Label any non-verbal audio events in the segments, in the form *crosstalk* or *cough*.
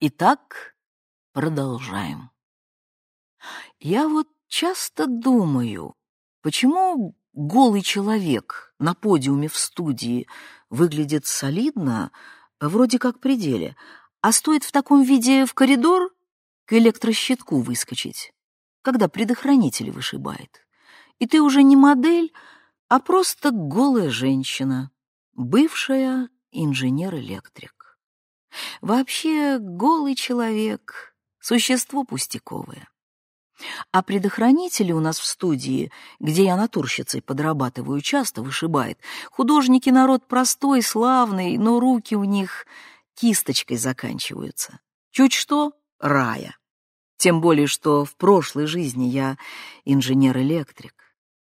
Итак, продолжаем. Я вот часто думаю, почему голый человек на подиуме в студии выглядит солидно, вроде как при деле, а стоит в таком виде в коридор к электрощитку выскочить, когда предохранитель вышибает. И ты уже не модель, а просто голая женщина, бывшая инженер-электрик. Вообще голый человек — существо пустяковое. А предохранители у нас в студии, где я натурщицей подрабатываю, часто вышибает. Художники народ простой, славный, но руки у них кисточкой заканчиваются. Чуть что — рая. Тем более, что в прошлой жизни я инженер-электрик.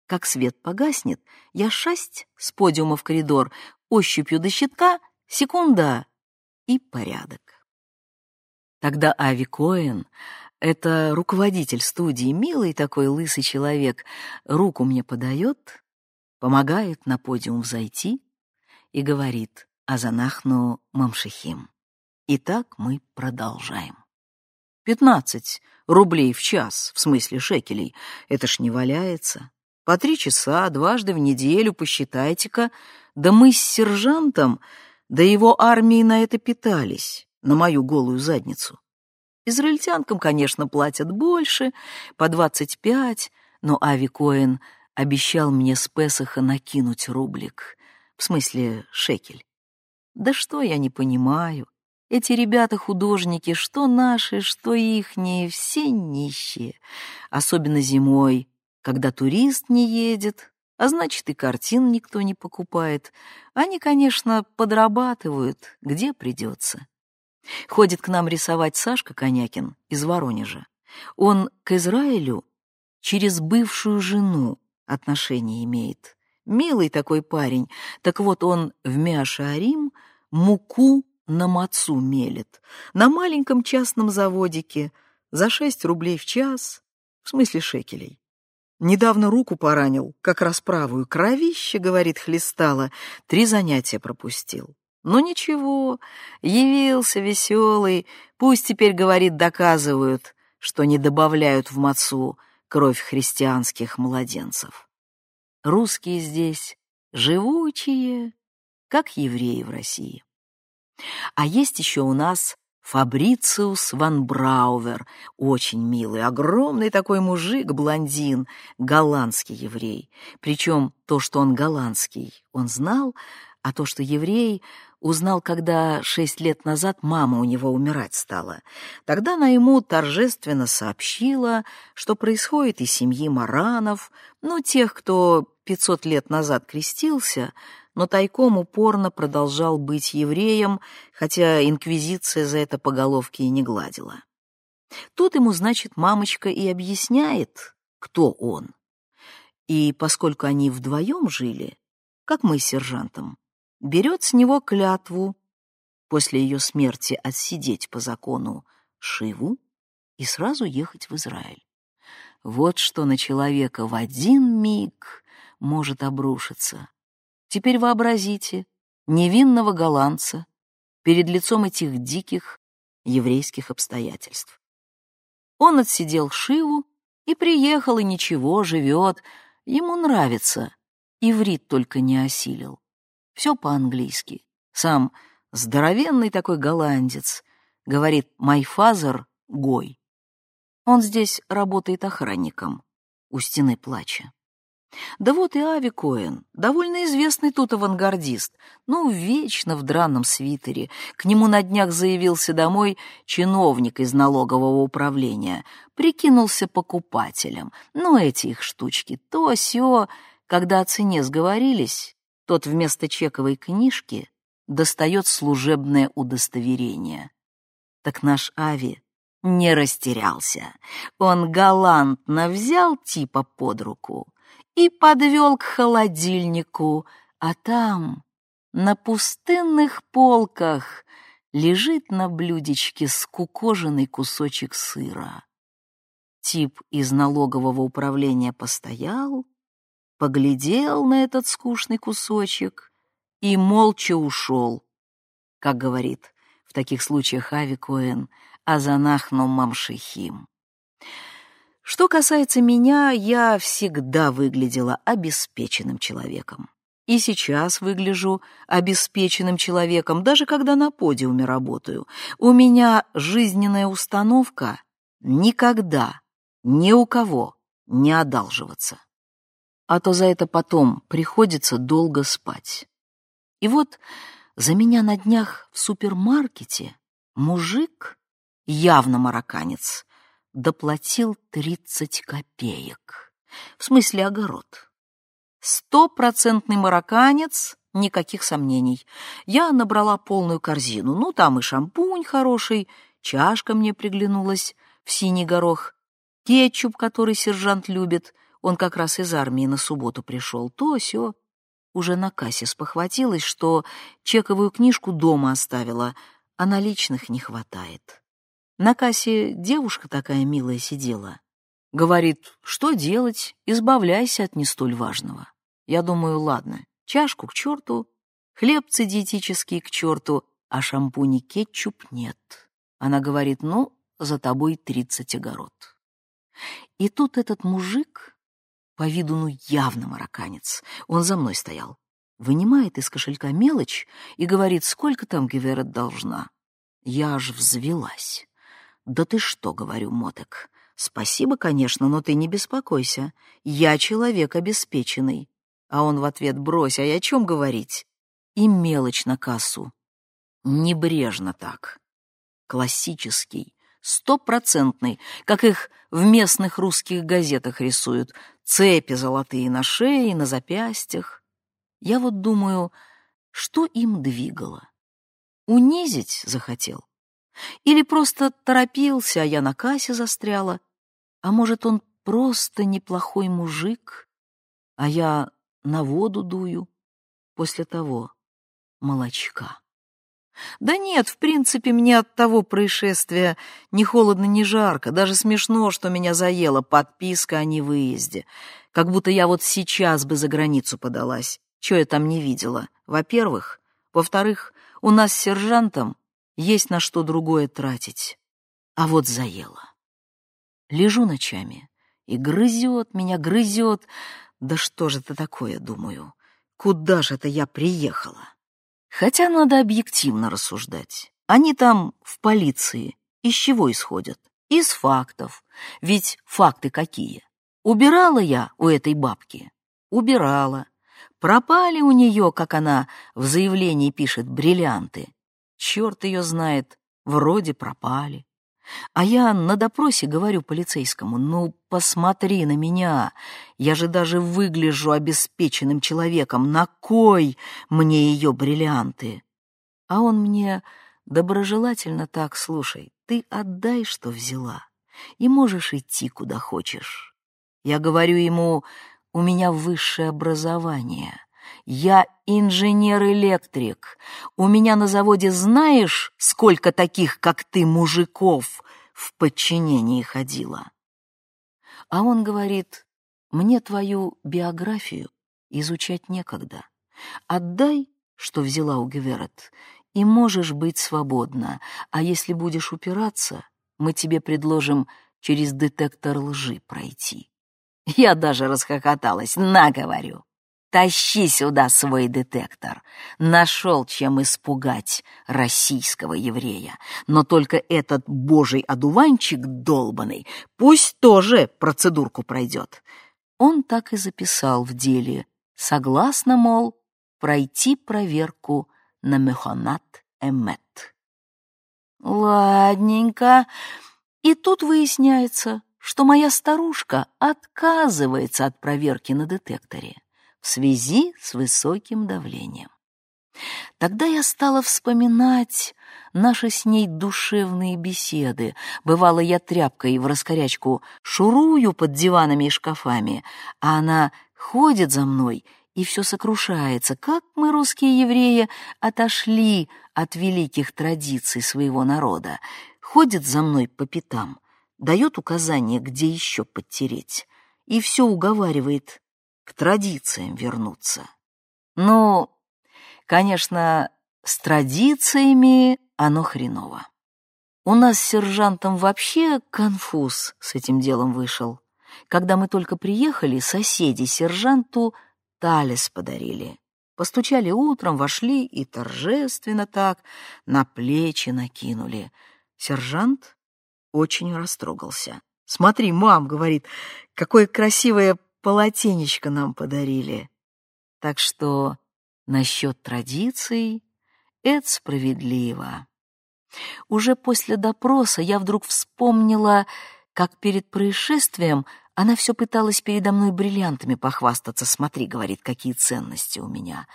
Как свет погаснет, я шасть с подиума в коридор, ощупью до щитка, секунда и порядок. Тогда Ави Коэн, это руководитель студии, милый такой лысый человек, руку мне подает, помогает на подиум взойти и говорит «Азанахну мамшихим». Итак, мы продолжаем. Пятнадцать рублей в час, в смысле шекелей, это ж не валяется. По три часа, дважды в неделю, посчитайте-ка. Да мы с сержантом, да его армией на это питались, на мою голую задницу. Израильтянкам, конечно, платят больше, по двадцать пять, но Ави Коэн обещал мне с Песоха накинуть рублик, в смысле шекель. Да что я не понимаю. Эти ребята-художники, что наши, что ихние, все нищие. Особенно зимой, когда турист не едет, а значит и картин никто не покупает. Они, конечно, подрабатывают, где придется. Ходит к нам рисовать Сашка Конякин из Воронежа. Он к Израилю через бывшую жену отношение имеет. Милый такой парень. Так вот он в Мяшарим муку на мацу мелет, на маленьком частном заводике, за шесть рублей в час, в смысле шекелей. Недавно руку поранил, как расправую, кровище, говорит, хлестало, три занятия пропустил. Но ничего, явился веселый, пусть теперь, говорит, доказывают, что не добавляют в мацу кровь христианских младенцев. Русские здесь живучие, как евреи в России. А есть еще у нас Фабрициус ван Браувер, очень милый, огромный такой мужик, блондин, голландский еврей. Причем то, что он голландский, он знал, а то, что еврей, узнал, когда шесть лет назад мама у него умирать стала. Тогда она ему торжественно сообщила, что происходит из семьи Маранов, ну, тех, кто пятьсот лет назад крестился, но тайком упорно продолжал быть евреем, хотя инквизиция за это по головке и не гладила. Тут ему, значит, мамочка и объясняет, кто он. И поскольку они вдвоем жили, как мы с сержантом, берет с него клятву после ее смерти отсидеть по закону Шиву и сразу ехать в Израиль. Вот что на человека в один миг может обрушиться. Теперь вообразите невинного голландца перед лицом этих диких еврейских обстоятельств. Он отсидел Шиву и приехал, и ничего, живет. Ему нравится. Иврит только не осилил. Все по-английски. Сам здоровенный такой голландец. Говорит «my father» — Гой. Он здесь работает охранником у стены плача. Да вот и Ави Коэн, довольно известный тут авангардист, ну, вечно в драном свитере. К нему на днях заявился домой чиновник из налогового управления, прикинулся покупателем. Ну, эти их штучки, то сё, когда о цене сговорились, тот вместо чековой книжки достает служебное удостоверение. Так наш Ави не растерялся. Он галантно взял типа под руку и подвел к холодильнику, а там, на пустынных полках, лежит на блюдечке скукоженный кусочек сыра. Тип из налогового управления постоял, поглядел на этот скучный кусочек и молча ушел, как говорит, в таких случаях Ави Коэн, Азанахну Мамшихим. Что касается меня, я всегда выглядела обеспеченным человеком. И сейчас выгляжу обеспеченным человеком, даже когда на подиуме работаю. У меня жизненная установка никогда, ни у кого не одалживаться. А то за это потом приходится долго спать. И вот за меня на днях в супермаркете мужик, явно марокканец, доплатил 30 копеек. В смысле огород. Стопроцентный марокканец, никаких сомнений. Я набрала полную корзину. Ну, там и шампунь хороший, чашка мне приглянулась в синий горох, кетчуп, который сержант любит, он как раз из армии на субботу пришел, то все. Уже на кассе спохватилась, что чековую книжку дома оставила, а наличных не хватает. На кассе девушка такая милая сидела. Говорит, что делать, избавляйся от не столь важного. Я думаю, ладно, чашку к черту, хлебцы диетические к черту, а шампунь и кетчуп нет. Она говорит, ну, за тобой тридцать огород. И тут этот мужик, по виду ну явно марокканец, он за мной стоял, вынимает из кошелька мелочь и говорит, сколько там Геверет должна. Я аж взвелась. «Да ты что?» — говорю, Мотек. «Спасибо, конечно, но ты не беспокойся. Я человек обеспеченный». А он в ответ «Брось, а я о чем говорить?» И мелочь на кассу. Небрежно так. Классический, стопроцентный, как их в местных русских газетах рисуют. Цепи золотые на шее на запястьях. Я вот думаю, что им двигало? Унизить захотел? Или просто торопился, а я на кассе застряла. А может, он просто неплохой мужик, а я на воду дую после того молочка. Да нет, в принципе, мне от того происшествия ни холодно, ни жарко. Даже смешно, что меня заела подписка о невыезде. Как будто я вот сейчас бы за границу подалась. Чего я там не видела? Во-первых. Во-вторых, у нас с сержантом есть на что другое тратить. А вот заело. Лежу ночами, и грызет меня, грызет. Да что же это такое, думаю? Куда же это я приехала? Хотя надо объективно рассуждать. Они там, в полиции, из чего исходят? Из фактов. Ведь факты какие? Убирала я у этой бабки? Убирала. Пропали у нее, как она в заявлении пишет, бриллианты. Черт ее знает, вроде пропали. А я на допросе говорю полицейскому, ну, посмотри на меня, я же даже выгляжу обеспеченным человеком, на кой мне ее бриллианты? А он мне доброжелательно так, слушай, ты отдай, что взяла, и можешь идти, куда хочешь. Я говорю ему, у меня высшее образование, я инженер-электрик. У меня на заводе знаешь, сколько таких, как ты, мужиков в подчинении ходило? А он говорит, мне твою биографию изучать некогда. Отдай, что взяла у Геверет, и можешь быть свободна. А если будешь упираться, мы тебе предложим через детектор лжи пройти. Я даже расхохоталась. На, говорю. Тащи сюда свой детектор. Нашел, чем испугать российского еврея. Но только этот божий одуванчик долбанный пусть тоже процедурку пройдет. Он так и записал в деле. Согласно, мол, пройти проверку на Мехонат Эмет. Ладненько. И тут выясняется, что моя старушка отказывается от проверки на детекторе в связи с высоким давлением. Тогда я стала вспоминать наши с ней душевные беседы. Бывало, я тряпкой в раскорячку шурую под диванами и шкафами, а она ходит за мной и все сокрушается, как мы, русские евреи, отошли от великих традиций своего народа. Ходит за мной по пятам, дает указания, где еще подтереть, и все уговаривает к традициям вернуться. Ну, конечно, с традициями оно хреново. У нас с сержантом вообще конфуз с этим делом вышел. Когда мы только приехали, соседи сержанту талис подарили. Постучали утром, вошли и торжественно так на плечи накинули. Сержант очень растрогался. «Смотри, мам, — говорит, — какое красивое полотенечко нам подарили». Так что насчет традиций это справедливо. Уже после допроса я вдруг вспомнила, как перед происшествием она все пыталась передо мной бриллиантами похвастаться. «Смотри», — говорит, — «какие ценности у меня».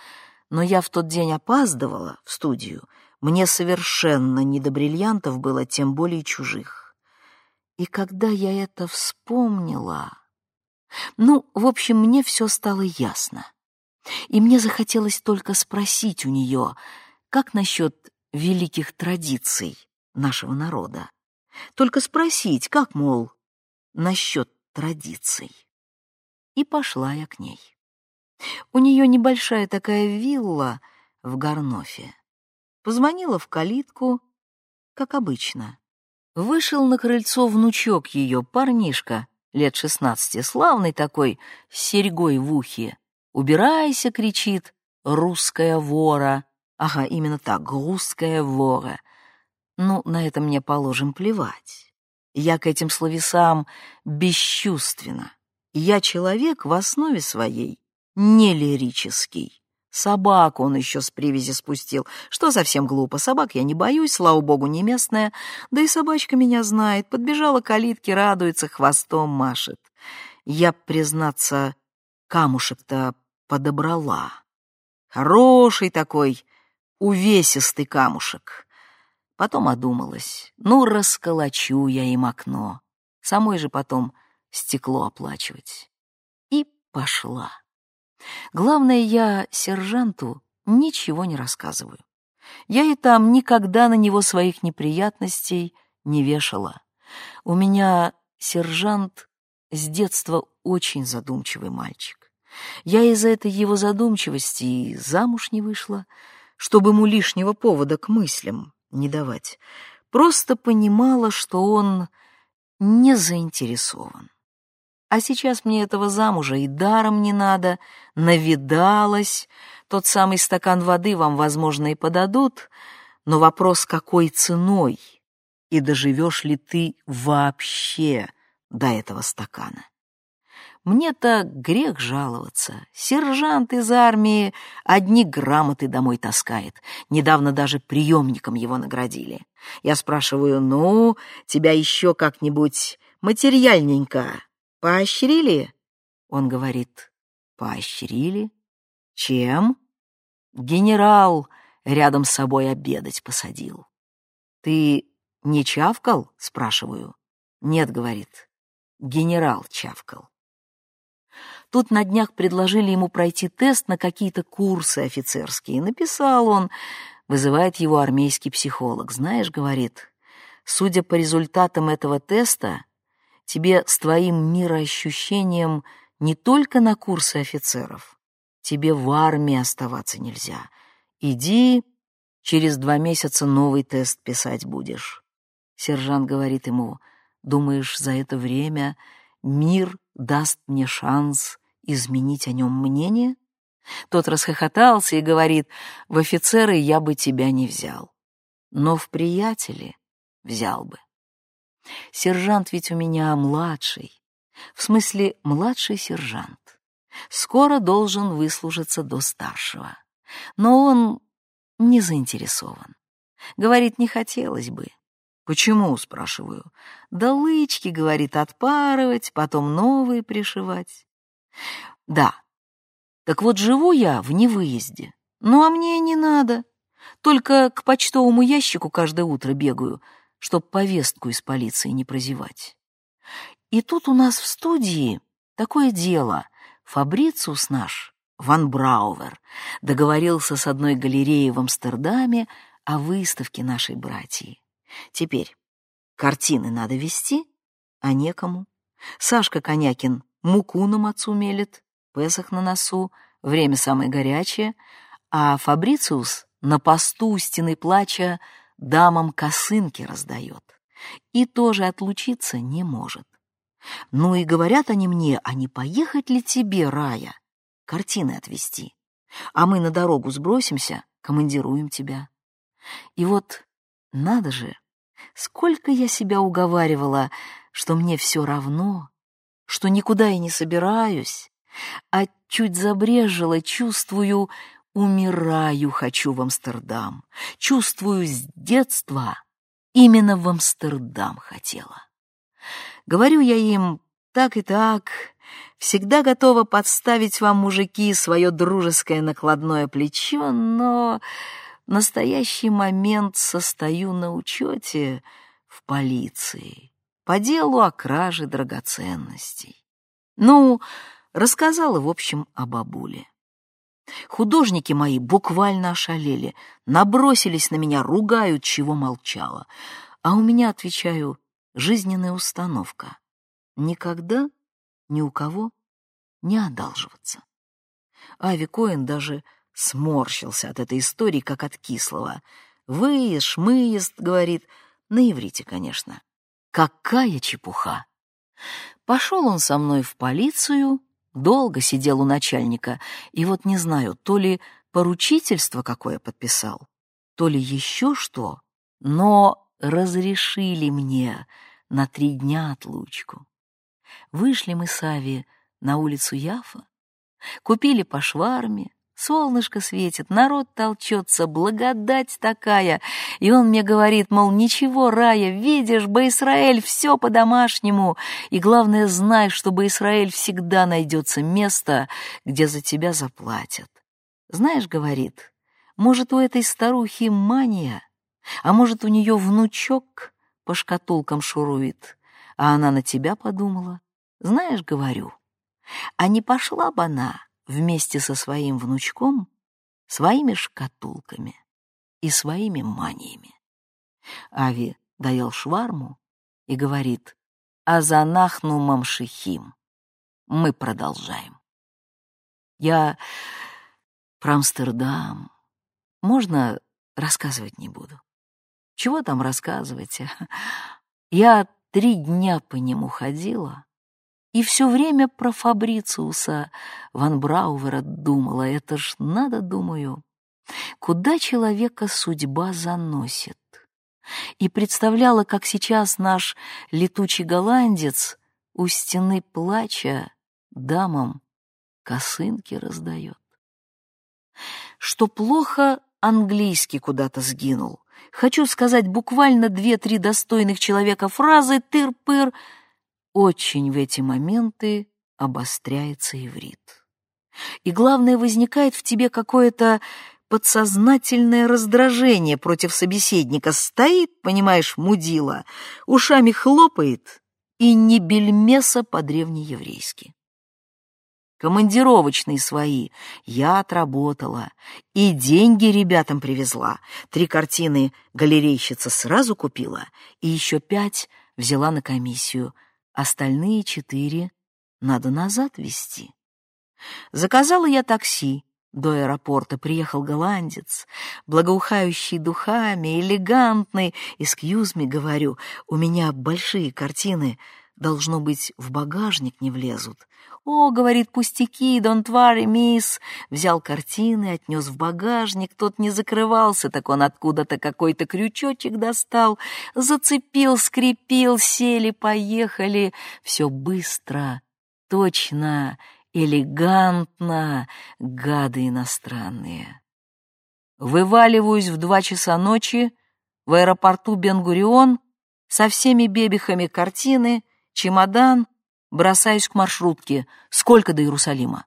Но я в тот день опаздывала в студию. Мне совершенно не до бриллиантов было, тем более чужих. И когда я это вспомнила... Ну, в общем, мне все стало ясно. И мне захотелось только спросить у нее, как насчет великих традиций нашего народа? Только спросить, как, мол, насчет традиций. И пошла я к ней. У нее небольшая такая вилла в Гарнофе. Позвонила в калитку, как обычно. Вышел на крыльцо внучок ее, парнишка, лет шестнадцати, славный такой, с серьгой в ухе. «Убирайся!» — кричит, «русская вора!» Ага, именно так, русская вора. Ну, на это мне положим плевать. Я к этим словесам бесчувственна. Я человек в основе своей не лирический. Собаку он еще с привязи спустил, что совсем глупо. Собак я не боюсь, слава богу, не местная. Да и собачка меня знает. Подбежала к калитке, радуется, хвостом машет. Я, признаться, камушек-то подобрала. Хороший такой, увесистый камушек. Потом одумалась, ну, расколочу я им окно, самой же потом стекло оплачивать. И пошла. Главное, я сержанту ничего не рассказываю. Я и там никогда на него своих неприятностей не вешала. У меня сержант с детства очень задумчивый мальчик. Я из-за этой его задумчивости и замуж не вышла, чтобы ему лишнего повода к мыслям не давать. Просто понимала, что он не заинтересован. А сейчас мне этого замужа и даром не надо, навидалась. Тот самый стакан воды вам, возможно, и подадут, но вопрос, какой ценой, и доживешь ли ты вообще до этого стакана. Мне-то грех жаловаться. Сержант из армии одни грамоты домой таскает. Недавно даже приемником его наградили. Я спрашиваю, ну, тебя еще как-нибудь материальненько поощрили? Он говорит, поощрили? Чем? Генерал рядом с собой обедать посадил. Ты не чавкал? Спрашиваю. Нет, говорит, генерал чавкал. Тут на днях предложили ему пройти тест на какие-то курсы офицерские. Написал он, вызывает его армейский психолог. Знаешь, говорит, судя по результатам этого теста, тебе с твоим мироощущением не только на курсы офицеров, тебе в армии оставаться нельзя. Иди, через два месяца новый тест писать будешь. Сержант говорит ему, думаешь, за это время мир даст мне шанс изменить о нем мнение? Тот расхохотался и говорит, в офицеры я бы тебя не взял, но в приятели взял бы. Сержант ведь у меня младший, в смысле младший сержант. Скоро должен выслужиться до старшего, но он не заинтересован. Говорит, не хотелось бы. «Почему?» — спрашиваю. «Да лычки, — говорит, — отпарывать, потом новые пришивать». Да. Так вот, живу я в невыезде. Ну, а мне не надо. Только к почтовому ящику каждое утро бегаю, чтоб повестку из полиции не прозевать. И тут у нас в студии такое дело. Фабрициус наш, Ван Браувер, договорился с одной галереей в Амстердаме о выставке нашей братьи. Теперь картины надо вести, а некому. Сашка Конякин муку на мацу мелет, Песах на носу, время самое горячее, а Фабрициус на посту у стены плача дамам косынки раздает и тоже отлучиться не может. Ну и говорят они мне, а не поехать ли тебе, Рая, картины отвезти? А мы на дорогу сбросимся, командируем тебя. И вот, надо же, сколько я себя уговаривала, что мне все равно, что никуда я не собираюсь, а чуть забрежила, чувствую, умираю, хочу в Амстердам, чувствую с детства, именно в Амстердам хотела. Говорю я им так и так, всегда готова подставить вам, мужики, свое дружеское накладное плечо, но в настоящий момент состою на учете в полиции по делу о краже драгоценностей. Ну, рассказала, в общем, о бабуле. Художники мои буквально ошалели, набросились на меня, ругают, чего молчала. А у меня, отвечаю, жизненная установка. Никогда ни у кого не одалживаться. Ави Коэн даже сморщился от этой истории, как от кислого. «Выезд, шмыезд», — говорит, на иврите, конечно. Какая чепуха! Пошел он со мной в полицию, долго сидел у начальника, и вот не знаю, то ли поручительство какое подписал, то ли еще что, но разрешили мне на три дня отлучку. Вышли мы с Ави на улицу Яфа, купили по шварме, солнышко светит, народ толчется, благодать такая. И он мне говорит, мол, ничего, Рая, видишь, Баисраэль, все по-домашнему. И главное, знай, что Баисраэль всегда найдется место, где за тебя заплатят. Знаешь, говорит, может, у этой старухи мания, а может, у нее внучок по шкатулкам шурует, а она на тебя подумала. Знаешь, говорю, а не пошла бы она вместе со своим внучком, своими шкатулками и своими маниями. Ави доел шварму и говорит «Азанахну мамшихим». Мы продолжаем. Я про Амстердам. Можно рассказывать не буду. Чего там рассказывать? *laughs* Я три дня по нему ходила, и все время про Фабрициуса Ван Браувера думала. Это ж надо, думаю, куда человека судьба заносит. И представляла, как сейчас наш летучий голландец у стены плача дамам косынки раздает. Что плохо английский куда-то сгинул. Хочу сказать буквально две-три достойных человека фразы «тыр-пыр», очень в эти моменты обостряется иврит. И главное, возникает в тебе какое-то подсознательное раздражение против собеседника. Стоит, понимаешь, мудила, ушами хлопает и не бельмеса по-древнееврейски. Командировочные свои я отработала, и деньги ребятам привезла. Три картины галерейщица сразу купила, и еще пять взяла на комиссию — Остальные четыре надо назад везти. Заказала я такси. До аэропорта приехал голландец, благоухающий духами, элегантный. «Excuse me», — говорю, — «у меня большие картины, должно быть, в багажник не влезут. «О, — говорит, — пустяки, don't worry, мисс!» Взял картины, отнес в багажник, тот не закрывался, так он откуда-то какой-то крючочек достал, зацепил, скрепил, сели, поехали. Все быстро, точно, элегантно, гады иностранные. Вываливаюсь в два часа ночи в аэропорту Бенгурион со всеми бебихами картины, чемодан, Бросаюсь к маршрутке. Сколько до Иерусалима?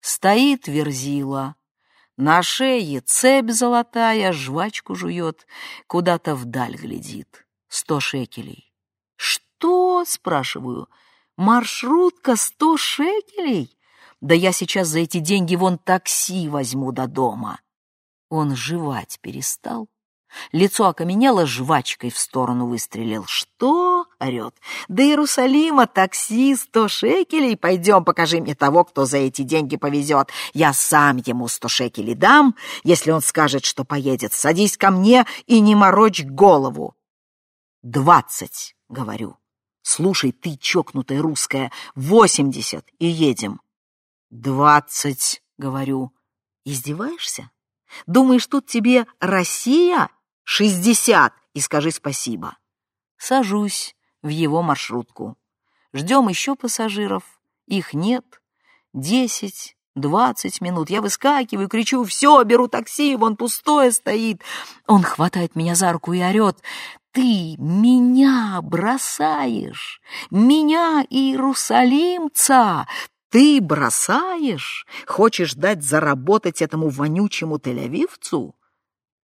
Стоит Верзила. На шее цепь золотая, жвачку жует, куда-то вдаль глядит. Сто шекелей. «Что?» — спрашиваю. «Маршрутка сто шекелей? Да я сейчас за эти деньги вон такси возьму до дома». Он жевать перестал. Лицо окаменело, жвачкой в сторону выстрелил. «Что?» Орет. «До Иерусалима такси сто шекелей. Пойдем, покажи мне того, кто за эти деньги повезет. Я сам ему сто шекелей дам, если он скажет, что поедет. Садись ко мне и не морочь голову». «Двадцать», — говорю. «Слушай, ты чокнутая русская, восемьдесят, и едем». «Двадцать», — говорю. «Издеваешься? Думаешь, тут тебе Россия? Шестьдесят, и скажи спасибо». Сажусь в его маршрутку. Ждем еще пассажиров. Их нет. Десять, двадцать минут. Я выскакиваю, кричу, все, беру такси, вон пустое стоит. Он хватает меня за руку и орет. Ты меня бросаешь, меня, иерусалимца, ты бросаешь? Хочешь дать заработать этому вонючему тель-авивцу?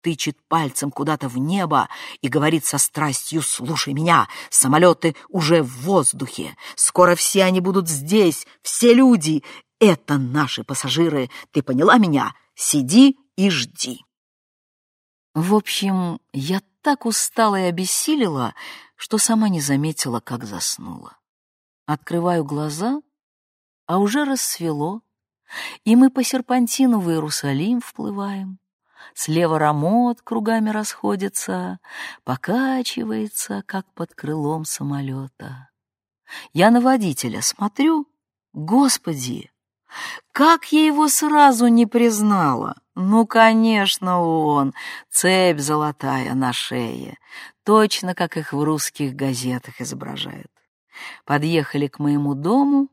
Тычет пальцем куда-то в небо и говорит со страстью, «Слушай меня, самолеты уже в воздухе. Скоро все они будут здесь, все люди. Это наши пассажиры. Ты поняла меня? Сиди и жди». В общем, я так устала и обессилила, что сама не заметила, как заснула. Открываю глаза — а уже рассвело, и мы по серпантину в Иерусалим вплываем. Слева рамот кругами расходится, покачивается, как под крылом самолета. Я на водителя смотрю, господи, как я его сразу не признала! Ну, конечно, он, цепь золотая на шее, точно как их в русских газетах изображают. Подъехали к моему дому,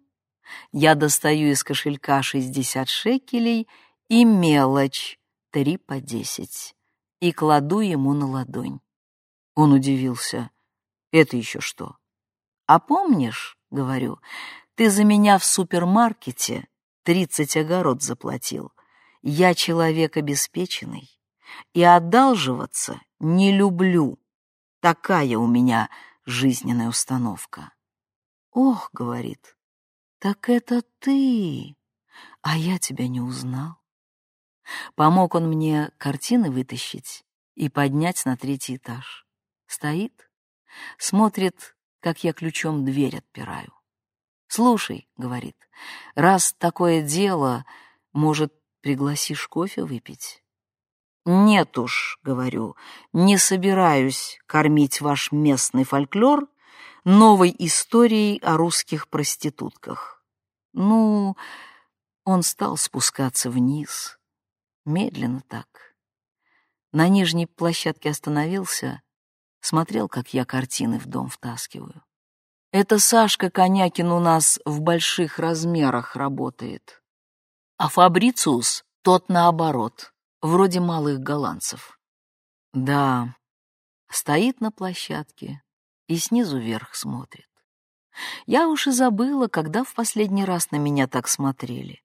я достаю из кошелька 60 шекелей и мелочь, три по десять, и кладу ему на ладонь. Он удивился. Это еще что? А помнишь, говорю, ты за меня в супермаркете тридцать огород заплатил. Я человек обеспеченный и одалживаться не люблю. Такая у меня жизненная установка. Ох, говорит, «Так это ты! А я тебя не узнал». Помог он мне картины вытащить и поднять на третий этаж. Стоит, смотрит, как я ключом дверь отпираю. «Слушай», — говорит, — «раз такое дело, может, пригласишь кофе выпить?» «Нет уж», — говорю, — «не собираюсь кормить ваш местный фольклор новой историей о русских проститутках. Ну, он стал спускаться вниз, медленно так. На нижней площадке остановился, смотрел, как я картины в дом втаскиваю. Это Сашка Конякин у нас в больших размерах работает. А Фабрициус тот наоборот, вроде малых голландцев. Да, стоит на площадке, и снизу вверх смотрит. Я уж и забыла, когда в последний раз на меня так смотрели.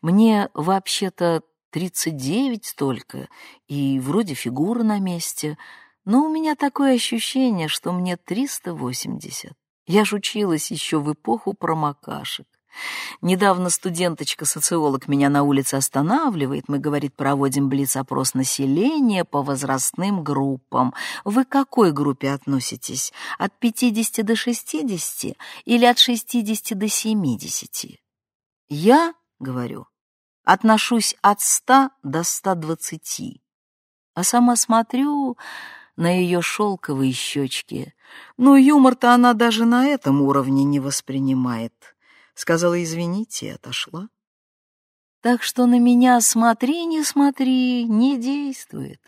Мне вообще-то 39 только, и вроде фигура на месте, но у меня такое ощущение, что мне 380. Я ж училась еще в эпоху промокашек. Недавно студенточка-социолог меня на улице останавливает. Мы, говорит, проводим блиц-опрос населения по возрастным группам. Вы к какой группе относитесь? От 50 до 60 или от 60 до 70? Я, говорю, отношусь от 100 до 120. А сама смотрю на ее шелковые щечки. Но юмор-то она даже на этом уровне не воспринимает сказала извините и отошла. Так что на меня смотри, не смотри, не действует.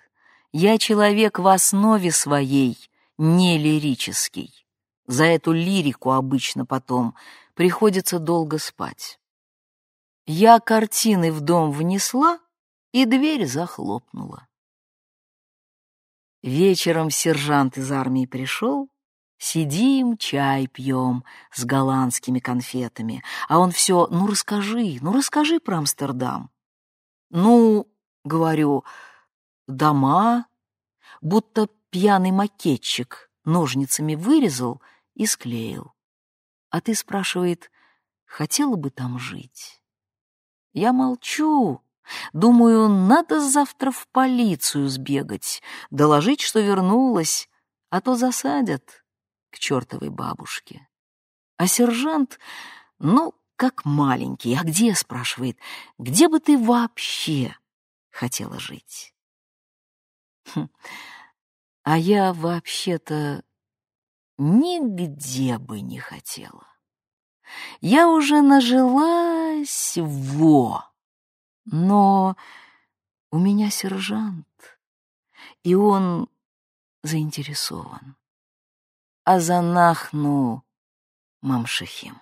Я человек в основе своей, не лирический. За эту лирику обычно потом приходится долго спать. Я картины в дом внесла, и дверь захлопнула. Вечером сержант из армии пришел, Сидим, чай пьем с голландскими конфетами, а он все, ну расскажи, ну расскажи про Амстердам. Ну, говорю, дома, будто пьяный макетчик ножницами вырезал и склеил. А ты, спрашивает, хотела бы там жить? Я молчу, думаю, надо завтра в полицию сбегать, доложить, что вернулась, а то засадят к чертовой бабушке. А сержант, ну, как маленький. А где, спрашивает, где бы ты вообще хотела жить? Хм. А я вообще-то нигде бы не хотела. Я уже нажилась во, но у меня сержант, и он заинтересован. А занахну мамшихим.